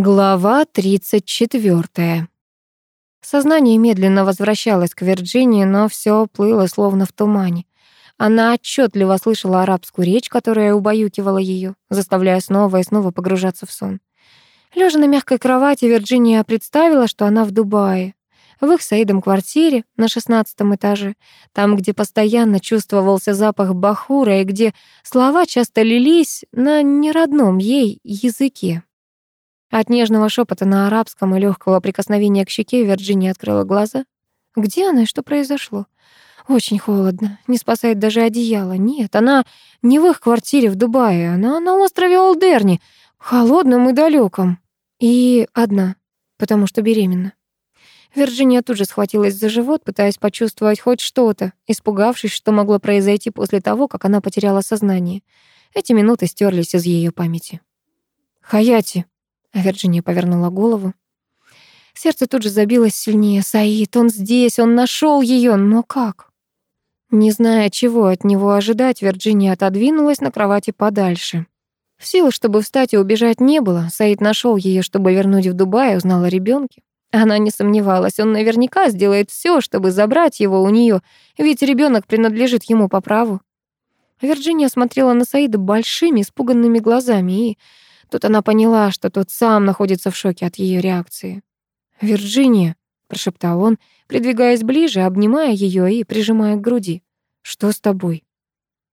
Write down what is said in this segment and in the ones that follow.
Глава 34. Сознание медленно возвращалось к Вирджинии, но все плыло словно в тумане. Она отчетливо слышала арабскую речь, которая убаюкивала ее, заставляя снова и снова погружаться в сон. Лежа на мягкой кровати, Вирджиния представила, что она в Дубае, в их Саидом квартире на шестнадцатом этаже, там, где постоянно чувствовался запах бахура и где слова часто лились на неродном ей языке. От нежного шепота на арабском и легкого прикосновения к щеке Вирджиния открыла глаза. Где она что произошло? Очень холодно. Не спасает даже одеяло. Нет, она не в их квартире в Дубае. Она на острове Олдерни, холодном и далеком. И одна, потому что беременна. Вирджиния тут же схватилась за живот, пытаясь почувствовать хоть что-то, испугавшись, что могло произойти после того, как она потеряла сознание. Эти минуты стерлись из ее памяти. «Хаяти», Вирджиния повернула голову. Сердце тут же забилось сильнее. Саид, он здесь, он нашел ее, но как? Не зная, чего от него ожидать, Вирджиния отодвинулась на кровати подальше. Сил, чтобы встать и убежать, не было. Саид нашел ее, чтобы вернуть в Дубай, узнал о ребенке. Она не сомневалась, он наверняка сделает все, чтобы забрать его у нее, ведь ребенок принадлежит ему по праву. Вирджиния смотрела на Саида большими, испуганными глазами и Тут она поняла, что тот сам находится в шоке от ее реакции. «Вирджиния», — прошептал он, придвигаясь ближе, обнимая ее и прижимая к груди. «Что с тобой?»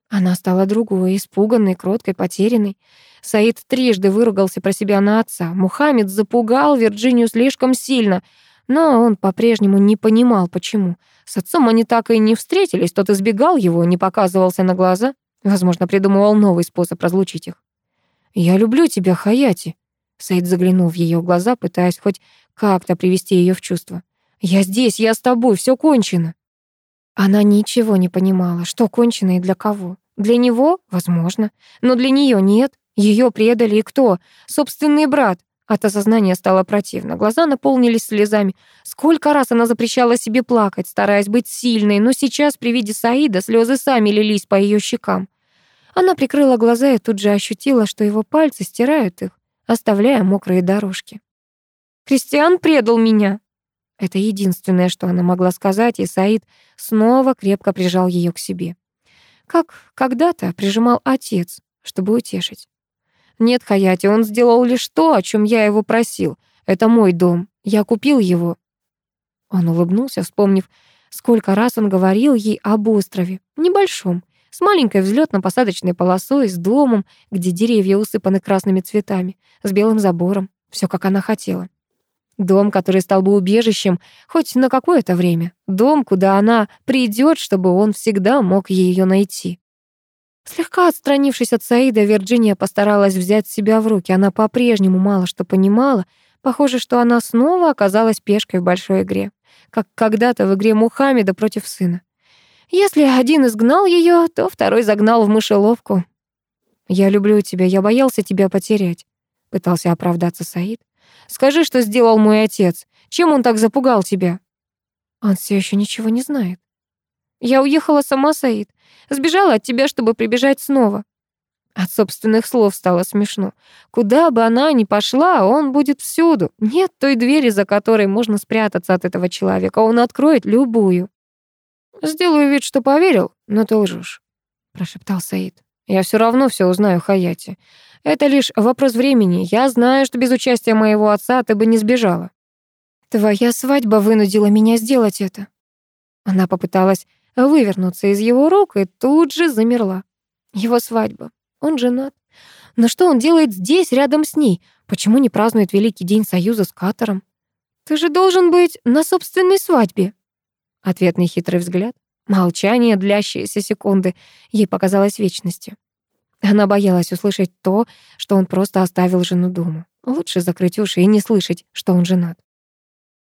Она стала другой, испуганной, кроткой, потерянной. Саид трижды выругался про себя на отца. Мухаммед запугал Вирджинию слишком сильно, но он по-прежнему не понимал, почему. С отцом они так и не встретились, тот избегал его, не показывался на глаза. Возможно, придумывал новый способ разлучить их. «Я люблю тебя, Хаяти», — Саид заглянул в ее глаза, пытаясь хоть как-то привести ее в чувство. «Я здесь, я с тобой, все кончено». Она ничего не понимала, что кончено и для кого. Для него, возможно, но для нее нет. Ее предали и кто? Собственный брат. От осознания стало противно. Глаза наполнились слезами. Сколько раз она запрещала себе плакать, стараясь быть сильной, но сейчас при виде Саида слезы сами лились по ее щекам. Она прикрыла глаза и тут же ощутила, что его пальцы стирают их, оставляя мокрые дорожки. «Кристиан предал меня!» Это единственное, что она могла сказать, и Саид снова крепко прижал ее к себе. Как когда-то прижимал отец, чтобы утешить. «Нет, Хаяти, он сделал лишь то, о чем я его просил. Это мой дом. Я купил его». Он улыбнулся, вспомнив, сколько раз он говорил ей об острове, небольшом, с маленькой взлетно-посадочной полосой, с домом, где деревья усыпаны красными цветами, с белым забором, все как она хотела. Дом, который стал бы убежищем хоть на какое-то время. Дом, куда она придет, чтобы он всегда мог ее найти. Слегка отстранившись от Саида, Вирджиния постаралась взять себя в руки. Она по-прежнему мало что понимала. Похоже, что она снова оказалась пешкой в большой игре, как когда-то в игре Мухаммеда против сына. Если один изгнал ее, то второй загнал в мышеловку. «Я люблю тебя, я боялся тебя потерять», — пытался оправдаться Саид. «Скажи, что сделал мой отец. Чем он так запугал тебя?» Он все еще ничего не знает. «Я уехала сама, Саид. Сбежала от тебя, чтобы прибежать снова». От собственных слов стало смешно. Куда бы она ни пошла, он будет всюду. Нет той двери, за которой можно спрятаться от этого человека. Он откроет любую. «Сделаю вид, что поверил, но ты лжешь», — прошептал Саид. «Я все равно все узнаю, Хаяти. Это лишь вопрос времени. Я знаю, что без участия моего отца ты бы не сбежала». «Твоя свадьба вынудила меня сделать это». Она попыталась вывернуться из его рук и тут же замерла. Его свадьба. Он женат. Но что он делает здесь, рядом с ней? Почему не празднует Великий день Союза с Катаром? Ты же должен быть на собственной свадьбе. Ответный хитрый взгляд. Молчание, длящиеся секунды. Ей показалось вечностью. Она боялась услышать то, что он просто оставил жену дома. Лучше закрыть уши и не слышать, что он женат.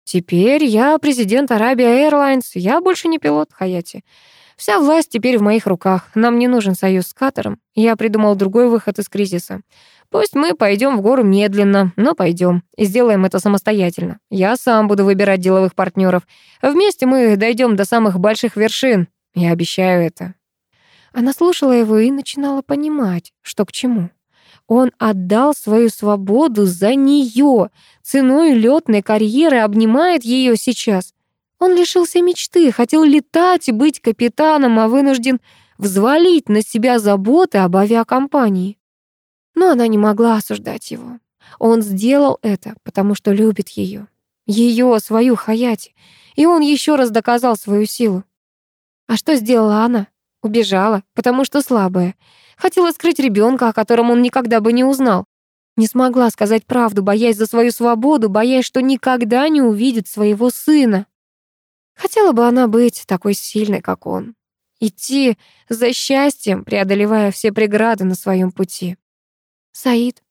«Теперь я президент Arabia Airlines. Я больше не пилот, Хаяти. Вся власть теперь в моих руках. Нам не нужен союз с Катаром. Я придумал другой выход из кризиса. Пусть мы пойдем в гору медленно, но пойдем и сделаем это самостоятельно. Я сам буду выбирать деловых партнеров. Вместе мы дойдем до самых больших вершин. Я обещаю это». Она слушала его и начинала понимать, что к чему. Он отдал свою свободу за нее, ценой летной карьеры обнимает ее сейчас. Он лишился мечты, хотел летать и быть капитаном, а вынужден взвалить на себя заботы об авиакомпании. Но она не могла осуждать его. Он сделал это, потому что любит ее. Ее, свою Хаяти. И он еще раз доказал свою силу. А что сделала она? Убежала, потому что слабая. Хотела скрыть ребенка, о котором он никогда бы не узнал. Не смогла сказать правду, боясь за свою свободу, боясь, что никогда не увидит своего сына. Хотела бы она быть такой сильной, как он. Идти за счастьем, преодолевая все преграды на своем пути. «Саид».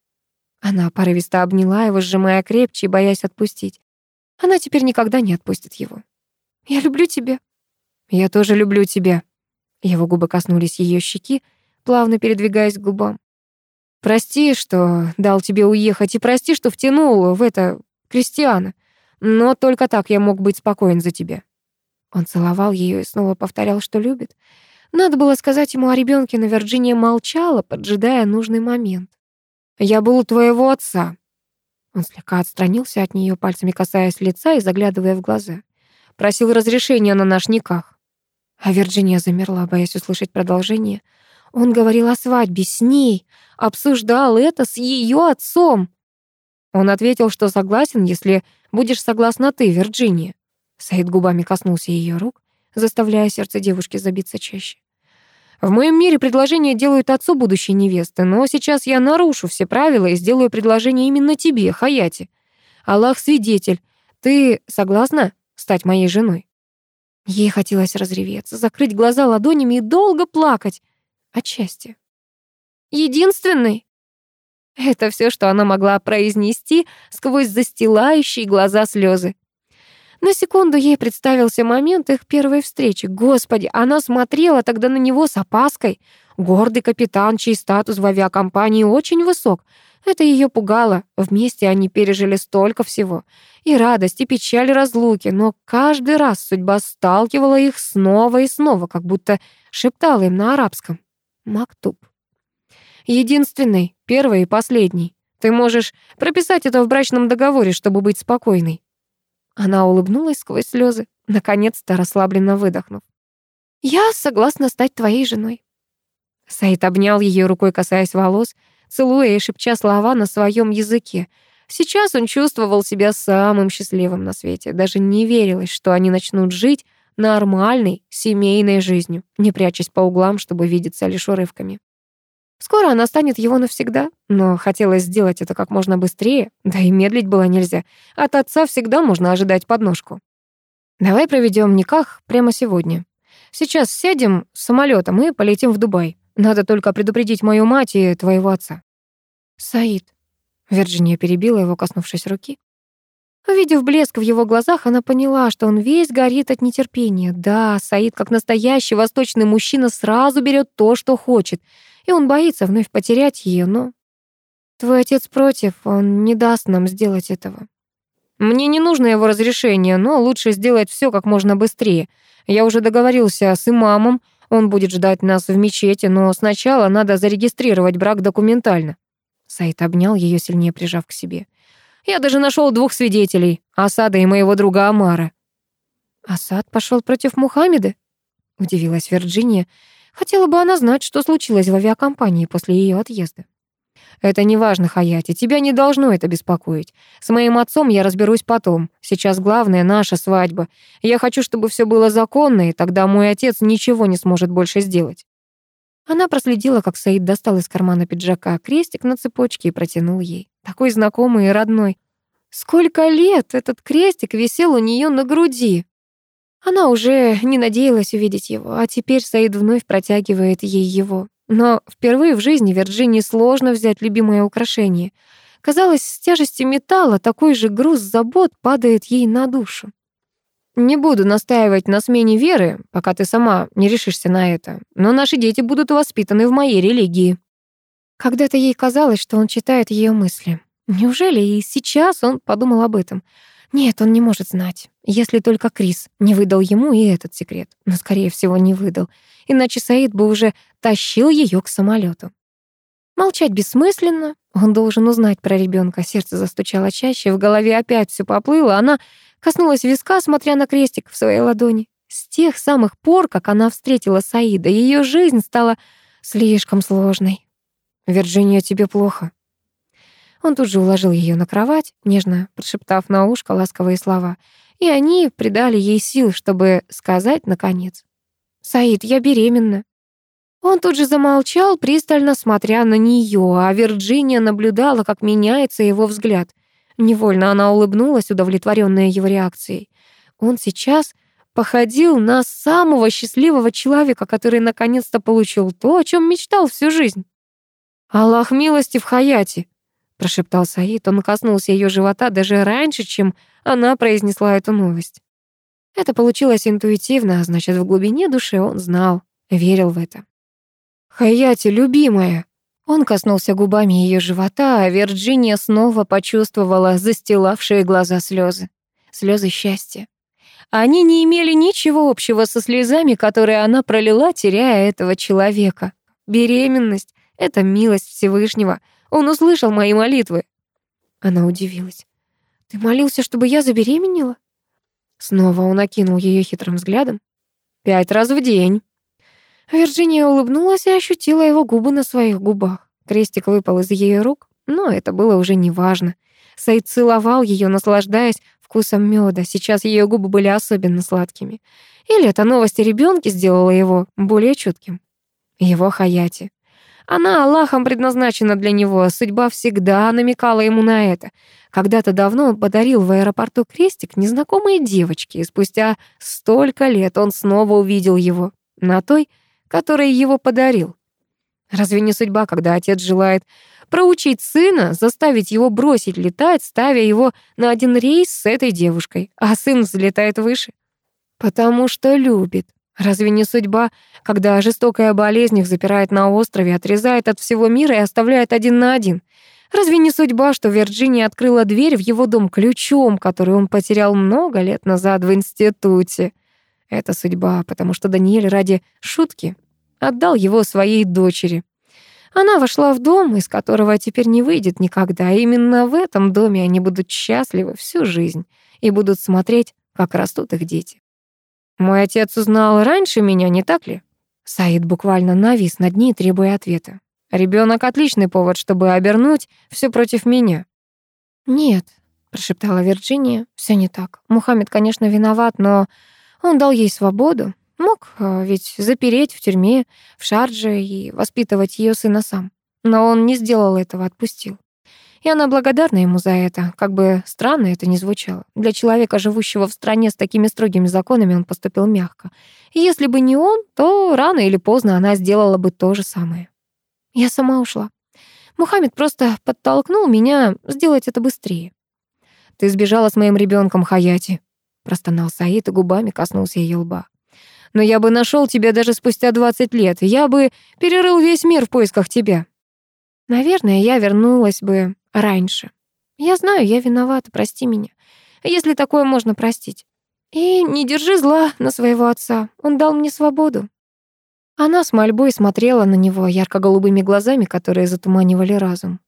Она порывисто обняла его, сжимая крепче боясь отпустить. Она теперь никогда не отпустит его. «Я люблю тебя». «Я тоже люблю тебя». Его губы коснулись ее щеки, плавно передвигаясь к губам. «Прости, что дал тебе уехать, и прости, что втянул в это Кристиана. Но только так я мог быть спокоен за тебя». Он целовал ее и снова повторял, что любит. Надо было сказать ему о ребенке, но Вирджиния молчала, поджидая нужный момент. «Я был у твоего отца». Он слегка отстранился от нее, пальцами касаясь лица и заглядывая в глаза. Просил разрешения на наш никах. А Вирджиния замерла, боясь услышать продолжение. Он говорил о свадьбе с ней, обсуждал это с ее отцом. Он ответил, что согласен, если будешь согласна ты, Вирджиния. Саид губами коснулся ее рук, заставляя сердце девушки забиться чаще. В моем мире предложение делают отцу будущей невесты, но сейчас я нарушу все правила и сделаю предложение именно тебе, Хаяти. Аллах свидетель, ты согласна стать моей женой? Ей хотелось разреветься, закрыть глаза ладонями и долго плакать от счастья. Единственный? Это все, что она могла произнести сквозь застилающие глаза слезы. На секунду ей представился момент их первой встречи. Господи, она смотрела тогда на него с опаской. Гордый капитан, чей статус в авиакомпании очень высок. Это ее пугало. Вместе они пережили столько всего. И радость, и печаль разлуки. Но каждый раз судьба сталкивала их снова и снова, как будто шептала им на арабском. Мактуб. Единственный, первый и последний. Ты можешь прописать это в брачном договоре, чтобы быть спокойной. Она улыбнулась сквозь слезы, наконец-то расслабленно выдохнув. «Я согласна стать твоей женой». Саид обнял ее рукой, касаясь волос, целуя и шепча слова на своем языке. Сейчас он чувствовал себя самым счастливым на свете. Даже не верилось, что они начнут жить нормальной семейной жизнью, не прячась по углам, чтобы видеться лишь урывками. Скоро она станет его навсегда, но хотелось сделать это как можно быстрее, да и медлить было нельзя. От отца всегда можно ожидать подножку. Давай проведем никах прямо сегодня. Сейчас сядем с самолетом и полетим в Дубай. Надо только предупредить мою мать и твоего отца. Саид. Вирджиния перебила его, коснувшись руки. Увидев блеск в его глазах, она поняла, что он весь горит от нетерпения. Да, Саид, как настоящий восточный мужчина, сразу берет то, что хочет — и он боится вновь потерять ее, но... Твой отец против, он не даст нам сделать этого. Мне не нужно его разрешение, но лучше сделать все как можно быстрее. Я уже договорился с имамом, он будет ждать нас в мечети, но сначала надо зарегистрировать брак документально. Саид обнял ее сильнее прижав к себе. Я даже нашел двух свидетелей, Асада и моего друга Амара. Асад пошел против Мухаммеда? Удивилась Вирджиния, Хотела бы она знать, что случилось в авиакомпании после ее отъезда. «Это не важно, Хаяти, тебя не должно это беспокоить. С моим отцом я разберусь потом. Сейчас главное — наша свадьба. Я хочу, чтобы все было законно, и тогда мой отец ничего не сможет больше сделать». Она проследила, как Саид достал из кармана пиджака крестик на цепочке и протянул ей. Такой знакомый и родной. Сколько лет этот крестик висел у нее на груди? Она уже не надеялась увидеть его, а теперь Саид вновь протягивает ей его. Но впервые в жизни Вирджинии сложно взять любимое украшение. Казалось, с тяжестью металла такой же груз забот падает ей на душу. «Не буду настаивать на смене веры, пока ты сама не решишься на это, но наши дети будут воспитаны в моей религии». Когда-то ей казалось, что он читает ее мысли. Неужели и сейчас он подумал об этом? Нет, он не может знать. Если только Крис не выдал ему и этот секрет. Но, скорее всего, не выдал. Иначе Саид бы уже тащил ее к самолету. Молчать бессмысленно, он должен узнать про ребенка. Сердце застучало чаще, в голове опять все поплыло, она коснулась виска, смотря на крестик в своей ладони. С тех самых пор, как она встретила Саида, ее жизнь стала слишком сложной. «Вирджиния, тебе плохо». Он тут же уложил ее на кровать, нежно прошептав на ушко ласковые слова, и они придали ей сил, чтобы сказать наконец. «Саид, я беременна». Он тут же замолчал, пристально смотря на нее, а Вирджиния наблюдала, как меняется его взгляд. Невольно она улыбнулась, удовлетворенная его реакцией. Он сейчас походил на самого счастливого человека, который наконец-то получил то, о чем мечтал всю жизнь. «Аллах милости в Хаяте», — прошептал Саид. Он коснулся ее живота даже раньше, чем она произнесла эту новость. Это получилось интуитивно, а значит, в глубине души он знал, верил в это. «Хаяти, любимая!» Он коснулся губами ее живота, а Вирджиния снова почувствовала застилавшие глаза слезы. Слезы счастья. Они не имели ничего общего со слезами, которые она пролила, теряя этого человека. Беременность — это милость Всевышнего. Он услышал мои молитвы. Она удивилась. «Ты молился, чтобы я забеременела?» Снова он окинул ее хитрым взглядом. «Пять раз в день». Вирджиния улыбнулась и ощутила его губы на своих губах. Крестик выпал из ее рук, но это было уже неважно. Саид целовал ее, наслаждаясь вкусом меда. Сейчас ее губы были особенно сладкими. Или эта новость о ребенке сделала его более чутким. Его Хаяти. Она Аллахом предназначена для него, судьба всегда намекала ему на это. Когда-то давно он подарил в аэропорту крестик незнакомой девочке, и спустя столько лет он снова увидел его. На той, который его подарил. Разве не судьба, когда отец желает проучить сына, заставить его бросить летать, ставя его на один рейс с этой девушкой, а сын взлетает выше? Потому что любит. Разве не судьба, когда жестокая болезнь их запирает на острове, отрезает от всего мира и оставляет один на один? Разве не судьба, что Вирджиния открыла дверь в его дом ключом, который он потерял много лет назад в институте? Это судьба, потому что Даниэль ради шутки отдал его своей дочери. Она вошла в дом, из которого теперь не выйдет никогда. И именно в этом доме они будут счастливы всю жизнь и будут смотреть, как растут их дети. Мой отец узнал раньше меня, не так ли? Саид буквально навис над ней, требуя ответа. Ребенок отличный повод, чтобы обернуть все против меня. Нет, прошептала Вирджиния. Все не так. Мухаммед, конечно, виноват, но он дал ей свободу. Мог э, ведь запереть в тюрьме в Шардже и воспитывать ее сына сам. Но он не сделал этого, отпустил. И она благодарна ему за это, как бы странно это ни звучало. Для человека, живущего в стране с такими строгими законами, он поступил мягко. И если бы не он, то рано или поздно она сделала бы то же самое. Я сама ушла. Мухаммед просто подтолкнул меня сделать это быстрее. «Ты сбежала с моим ребенком, Хаяти», простонал Саид и губами коснулся ее лба. «Но я бы нашел тебя даже спустя двадцать лет. Я бы перерыл весь мир в поисках тебя». «Наверное, я вернулась бы раньше. Я знаю, я виновата, прости меня. Если такое можно простить. И не держи зла на своего отца. Он дал мне свободу». Она с мольбой смотрела на него ярко-голубыми глазами, которые затуманивали разум.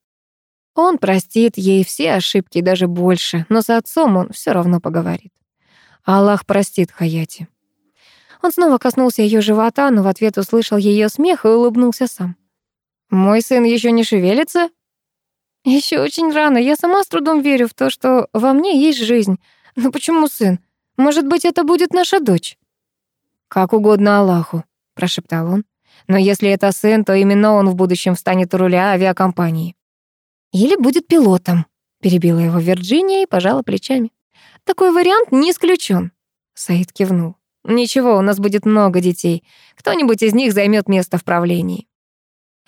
Он простит ей все ошибки, даже больше, но с отцом он все равно поговорит. Аллах простит Хаяти. Он снова коснулся ее живота, но в ответ услышал ее смех и улыбнулся сам. «Мой сын еще не шевелится?» Еще очень рано. Я сама с трудом верю в то, что во мне есть жизнь. Но почему сын? Может быть, это будет наша дочь?» «Как угодно Аллаху», — прошептал он. «Но если это сын, то именно он в будущем встанет у руля авиакомпании». «Или будет пилотом», — перебила его Вирджиния и пожала плечами. Такой вариант не исключен. Саид кивнул. Ничего, у нас будет много детей. Кто-нибудь из них займет место в правлении.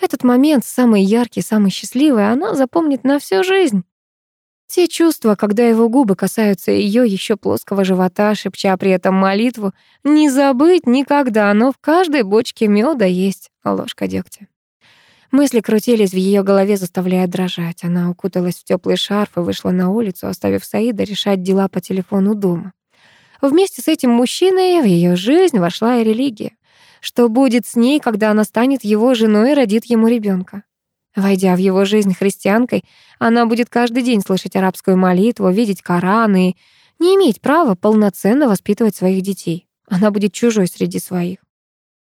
Этот момент, самый яркий, самый счастливый, она запомнит на всю жизнь. Те чувства, когда его губы касаются ее еще плоского живота, шепча при этом молитву, не забыть никогда, но в каждой бочке меда есть ложка дегтя. Мысли крутились в ее голове, заставляя дрожать. Она укуталась в теплый шарф и вышла на улицу, оставив Саида решать дела по телефону дома. Вместе с этим мужчиной в ее жизнь вошла и религия. Что будет с ней, когда она станет его женой и родит ему ребенка? Войдя в его жизнь христианкой, она будет каждый день слышать арабскую молитву, видеть Коран и не иметь права полноценно воспитывать своих детей. Она будет чужой среди своих.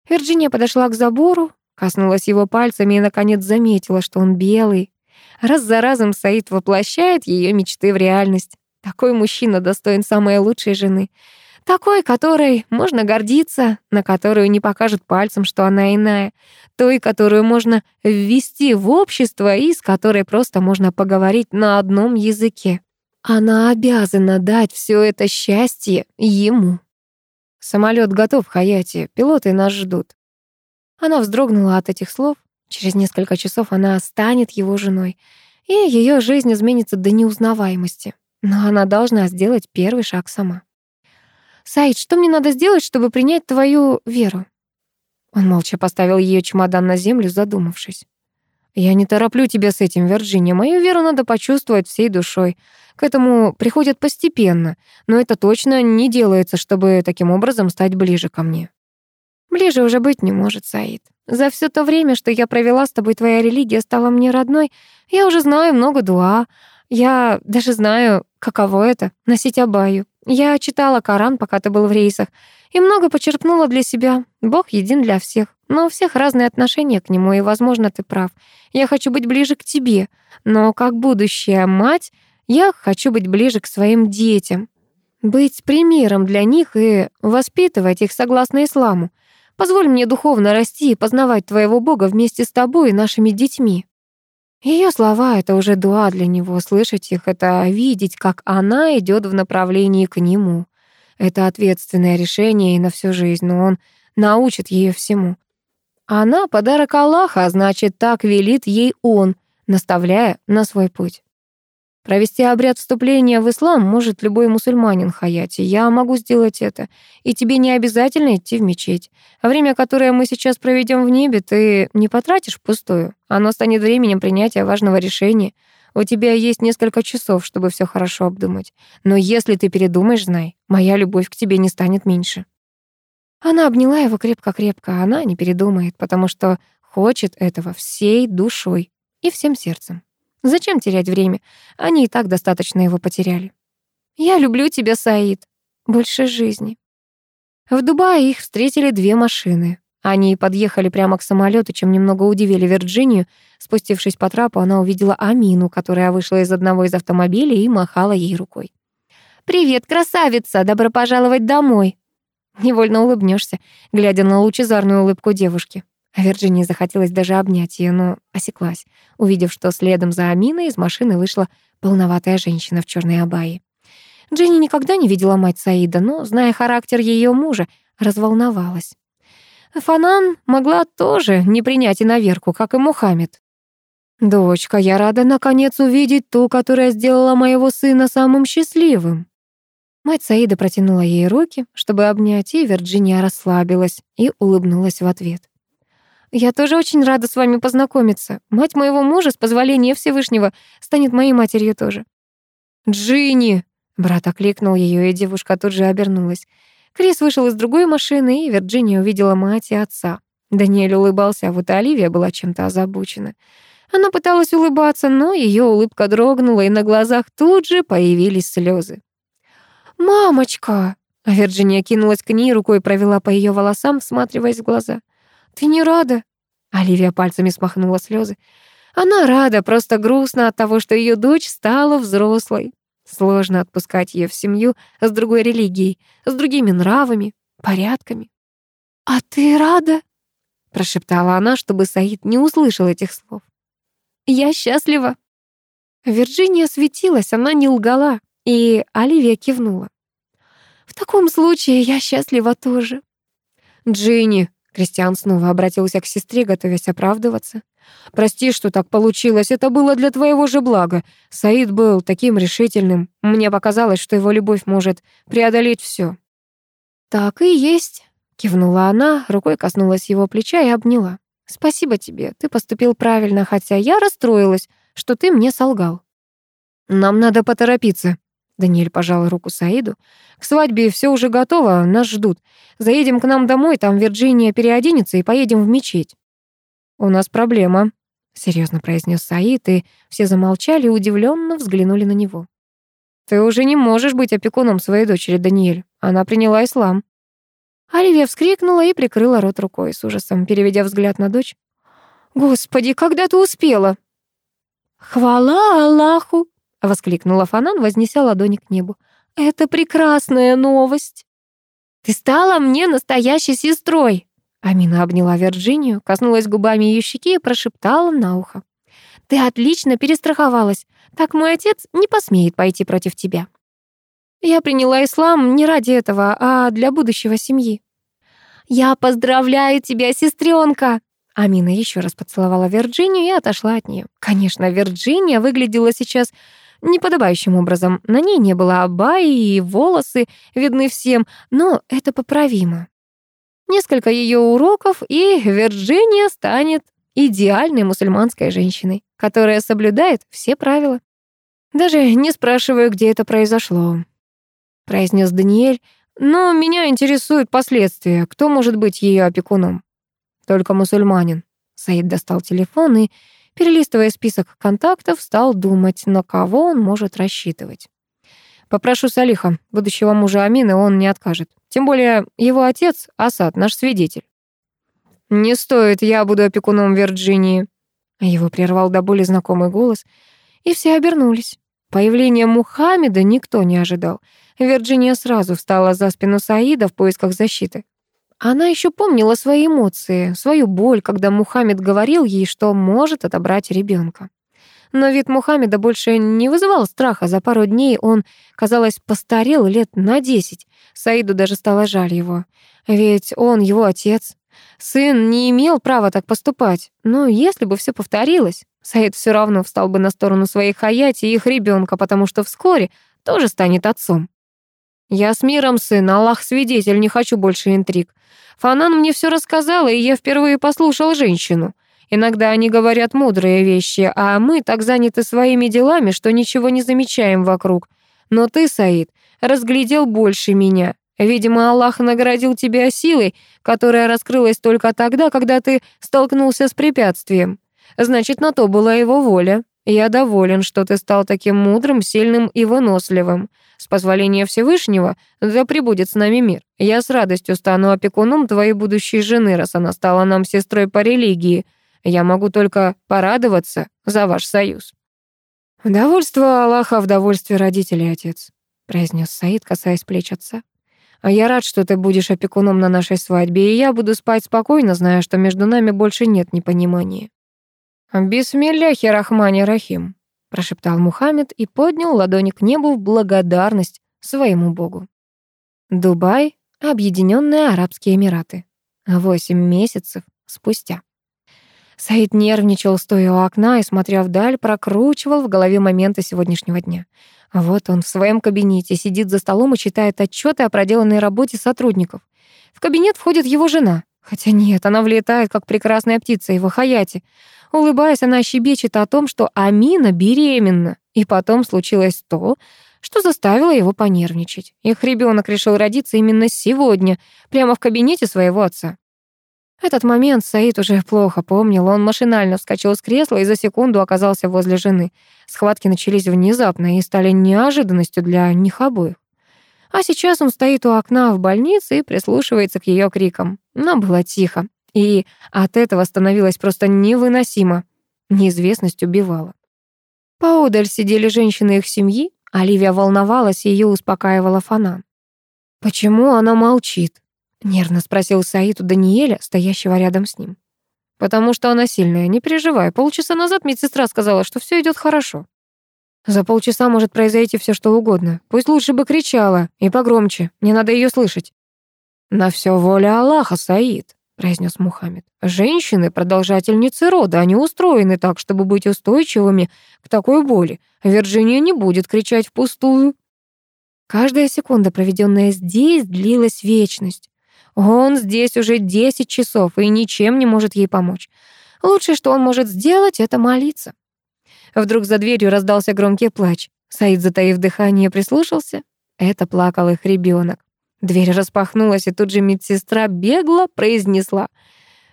Вирджиния подошла к забору, коснулась его пальцами и, наконец, заметила, что он белый. Раз за разом Саид воплощает ее мечты в реальность. Такой мужчина достоин самой лучшей жены. Такой, которой можно гордиться, на которую не покажут пальцем, что она иная. Той, которую можно ввести в общество и с которой просто можно поговорить на одном языке. Она обязана дать все это счастье ему. Самолет готов, Хаяти, пилоты нас ждут. Она вздрогнула от этих слов. Через несколько часов она станет его женой, и ее жизнь изменится до неузнаваемости. Но она должна сделать первый шаг сама. «Саид, что мне надо сделать, чтобы принять твою веру?» Он молча поставил ее чемодан на землю, задумавшись. «Я не тороплю тебя с этим, Вирджиния. Мою веру надо почувствовать всей душой. К этому приходят постепенно, но это точно не делается, чтобы таким образом стать ближе ко мне». «Ближе уже быть не может, Саид. За все то время, что я провела с тобой, твоя религия стала мне родной. Я уже знаю много дуа. Я даже знаю, каково это — носить абаю. Я читала Коран, пока ты был в рейсах, и много почерпнула для себя. Бог един для всех, но у всех разные отношения к нему, и, возможно, ты прав. Я хочу быть ближе к тебе, но как будущая мать я хочу быть ближе к своим детям, быть примером для них и воспитывать их согласно исламу. Позволь мне духовно расти и познавать твоего Бога вместе с тобой и нашими детьми. Ее слова — это уже дуа для него, слышать их — это видеть, как она идет в направлении к нему. Это ответственное решение и на всю жизнь, но он научит ее всему. Она — подарок Аллаха, а значит, так велит ей он, наставляя на свой путь. Провести обряд вступления в ислам может любой мусульманин Хаяти. Я могу сделать это. И тебе не обязательно идти в мечеть. Время, которое мы сейчас проведем в небе, ты не потратишь пустую. Оно станет временем принятия важного решения. У тебя есть несколько часов, чтобы все хорошо обдумать. Но если ты передумаешь, знай, моя любовь к тебе не станет меньше. Она обняла его крепко-крепко, а она не передумает, потому что хочет этого всей душой и всем сердцем. Зачем терять время? Они и так достаточно его потеряли. «Я люблю тебя, Саид. Больше жизни». В Дубае их встретили две машины. Они подъехали прямо к самолету, чем немного удивили Вирджинию. Спустившись по трапу, она увидела Амину, которая вышла из одного из автомобилей и махала ей рукой. «Привет, красавица! Добро пожаловать домой!» Невольно улыбнешься, глядя на лучезарную улыбку девушки. А Вирджинии захотелось даже обнять ее, но осеклась, увидев, что следом за Аминой из машины вышла полноватая женщина в черной абайе. Дженни никогда не видела мать Саида, но, зная характер ее мужа, разволновалась. Фанан могла тоже не принять и наверку, как и Мухаммед. «Дочка, я рада наконец увидеть ту, которая сделала моего сына самым счастливым». Мать Саида протянула ей руки, чтобы обнять, и Вирджиния расслабилась и улыбнулась в ответ. Я тоже очень рада с вами познакомиться. Мать моего мужа, с позволения Всевышнего, станет моей матерью тоже». «Джинни!» — брат окликнул ее, и девушка тут же обернулась. Крис вышел из другой машины, и Вирджиния увидела мать и отца. Даниэль улыбался, а вот Оливия была чем-то озабочена. Она пыталась улыбаться, но ее улыбка дрогнула, и на глазах тут же появились слезы. «Мамочка!» Вирджиния кинулась к ней, рукой провела по ее волосам, всматриваясь в глаза. «Ты не рада?» Оливия пальцами смахнула слезы. Она рада, просто грустно от того, что ее дочь стала взрослой. Сложно отпускать ее в семью с другой религией, с другими нравами, порядками. «А ты рада?» — прошептала она, чтобы Саид не услышал этих слов. «Я счастлива». Вирджиния светилась, она не лгала, и Оливия кивнула. «В таком случае я счастлива тоже». «Джинни, Кристиан снова обратился к сестре, готовясь оправдываться. «Прости, что так получилось, это было для твоего же блага. Саид был таким решительным. Мне показалось, что его любовь может преодолеть все. «Так и есть», — кивнула она, рукой коснулась его плеча и обняла. «Спасибо тебе, ты поступил правильно, хотя я расстроилась, что ты мне солгал». «Нам надо поторопиться», Даниэль пожал руку Саиду. «К свадьбе все уже готово, нас ждут. Заедем к нам домой, там Вирджиния переоденется и поедем в мечеть». «У нас проблема». серьезно произнес Саид, и все замолчали и удивленно взглянули на него. Ты уже не можешь быть опекуном своей дочери, Даниэль. Она приняла ислам. Оливия вскрикнула и прикрыла рот рукой, с ужасом переведя взгляд на дочь. «Господи, когда ты успела?» «Хвала Аллаху!» — воскликнула Фанан, вознеся ладони к небу. «Это прекрасная новость!» «Ты стала мне настоящей сестрой!» Амина обняла Вирджинию, коснулась губами ее щеки и прошептала на ухо. «Ты отлично перестраховалась. Так мой отец не посмеет пойти против тебя». Я приняла ислам не ради этого, а для будущего семьи. «Я поздравляю тебя, сестренка!» Амина еще раз поцеловала Вирджинию и отошла от нее. Конечно, Вирджиния выглядела сейчас неподобающим образом. На ней не было абайи и волосы видны всем, но это поправимо. Несколько ее уроков, и Вирджиния станет идеальной мусульманской женщиной, которая соблюдает все правила. Даже не спрашиваю, где это произошло, произнес Даниэль, но меня интересуют последствия. Кто может быть ее опекуном? Только мусульманин. Саид достал телефон и, перелистывая список контактов, стал думать, на кого он может рассчитывать. Попрошу Салиха, будущего мужа Амины, он не откажет. Тем более его отец, Асад, наш свидетель. «Не стоит, я буду опекуном Вирджинии». Его прервал до боли знакомый голос, и все обернулись. Появление Мухаммеда никто не ожидал. Вирджиния сразу встала за спину Саида в поисках защиты. Она еще помнила свои эмоции, свою боль, когда Мухаммед говорил ей, что может отобрать ребенка. Но вид Мухаммеда больше не вызывал страха. За пару дней он, казалось, постарел лет на десять. Саиду даже стало жаль его. Ведь он его отец. Сын не имел права так поступать. Но если бы все повторилось, Саид все равно встал бы на сторону своей Хаяти и их ребенка, потому что вскоре тоже станет отцом. «Я с миром, сын, Аллах свидетель, не хочу больше интриг. Фанан мне все рассказала, и я впервые послушал женщину. Иногда они говорят мудрые вещи, а мы так заняты своими делами, что ничего не замечаем вокруг. Но ты, Саид, разглядел больше меня. Видимо, Аллах наградил тебя силой, которая раскрылась только тогда, когда ты столкнулся с препятствием. Значит, на то была его воля. Я доволен, что ты стал таким мудрым, сильным и выносливым. С позволения Всевышнего, да пребудет с нами мир. Я с радостью стану опекуном твоей будущей жены, раз она стала нам сестрой по религии. Я могу только порадоваться за ваш союз». «Довольство Аллаха в довольстве родителей, отец», — произнес Саид, касаясь плеч отца. «А я рад, что ты будешь опекуном на нашей свадьбе, и я буду спать спокойно, зная, что между нами больше нет непонимания». «Бисмилляхи рахмани рахим», — прошептал Мухаммед и поднял ладони к небу в благодарность своему богу. Дубай, Объединенные Арабские Эмираты. Восемь месяцев спустя. Саид нервничал, стоя у окна и, смотря вдаль, прокручивал в голове моменты сегодняшнего дня. Вот он в своем кабинете сидит за столом и читает отчеты о проделанной работе сотрудников. В кабинет входит его жена. Хотя нет, она влетает, как прекрасная птица, его Хаяти. Улыбаясь, она щебечет о том, что Амина беременна. И потом случилось то, что заставило его понервничать. Их ребенок решил родиться именно сегодня, прямо в кабинете своего отца. Этот момент Саид уже плохо помнил. Он машинально вскочил с кресла и за секунду оказался возле жены. Схватки начались внезапно и стали неожиданностью для них обоих. А сейчас он стоит у окна в больнице и прислушивается к ее крикам. Но было тихо, и от этого становилось просто невыносимо. Неизвестность убивала. Поодаль сидели женщины их семьи. Оливия волновалась, и ее успокаивала Фанан. «Почему она молчит?» Нервно спросил Саид у Даниэля, стоящего рядом с ним. «Потому что она сильная, не переживай. Полчаса назад медсестра сказала, что все идет хорошо». «За полчаса может произойти все что угодно. Пусть лучше бы кричала, и погромче. Мне надо ее слышать». «На все воля Аллаха, Саид», — произнес Мухаммед. «Женщины — продолжательницы рода, они устроены так, чтобы быть устойчивыми к такой боли. Вирджиния не будет кричать впустую». Каждая секунда, проведенная здесь, длилась вечность. Он здесь уже 10 часов и ничем не может ей помочь. Лучшее, что он может сделать, это молиться. Вдруг за дверью раздался громкий плач. Саид, затаив дыхание, прислушался. Это плакал их ребенок. Дверь распахнулась, и тут же медсестра бегло произнесла.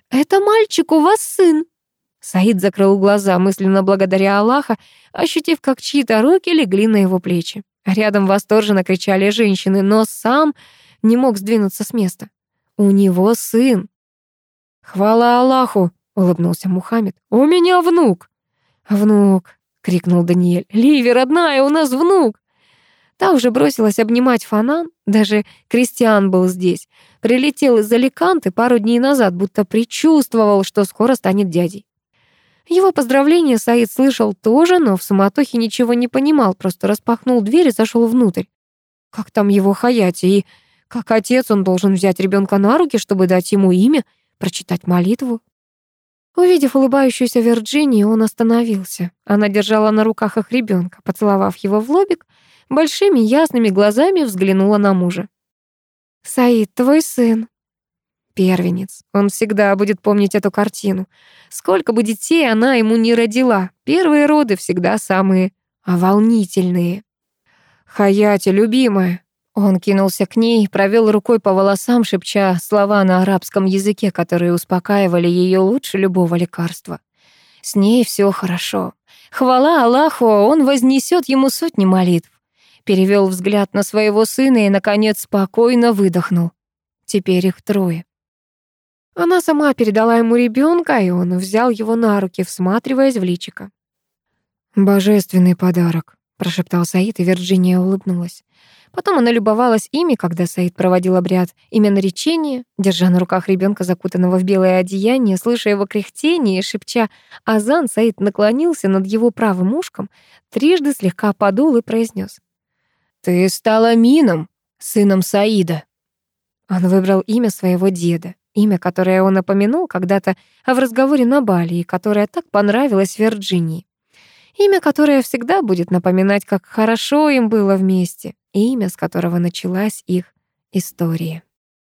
«Это мальчик, у вас сын!» Саид закрыл глаза, мысленно благодаря Аллаха, ощутив, как чьи-то руки легли на его плечи. Рядом восторженно кричали женщины, но сам не мог сдвинуться с места. У него сын. «Хвала Аллаху!» — улыбнулся Мухаммед. «У меня внук!» «Внук!» — крикнул Даниэль. «Ливи, родная, у нас внук!» Та уже бросилась обнимать Фанан, даже Кристиан был здесь. Прилетел из Аликанты пару дней назад, будто предчувствовал, что скоро станет дядей. Его поздравления Саид слышал тоже, но в суматохе ничего не понимал, просто распахнул дверь и зашел внутрь. Как там его Хаяти, и как отец он должен взять ребенка на руки, чтобы дать ему имя, прочитать молитву? Увидев улыбающуюся Вирджинию, он остановился. Она держала на руках их ребенка, поцеловав его в лобик, большими ясными глазами взглянула на мужа. «Саид, твой сын». Первенец. Он всегда будет помнить эту картину. Сколько бы детей она ему не родила, первые роды всегда самые волнительные. «Хаяти, любимая». Он кинулся к ней, провел рукой по волосам, шепча слова на арабском языке, которые успокаивали ее лучше любого лекарства. С ней все хорошо. Хвала Аллаху, он вознесет ему сотни молитв перевел взгляд на своего сына и, наконец, спокойно выдохнул. Теперь их трое. Она сама передала ему ребенка, и он взял его на руки, всматриваясь в личико. «Божественный подарок», — прошептал Саид, и Вирджиния улыбнулась. Потом она любовалась ими, когда Саид проводил обряд имя наречения, держа на руках ребенка, закутанного в белое одеяние, слыша его кряхтение и шепча «Азан», Саид наклонился над его правым ушком, трижды слегка подул и произнес: «Ты стала Мином, сыном Саида». Он выбрал имя своего деда, имя, которое он упомянул когда-то в разговоре на Бали и которое так понравилось Вирджинии. Имя, которое всегда будет напоминать, как хорошо им было вместе, и имя, с которого началась их история.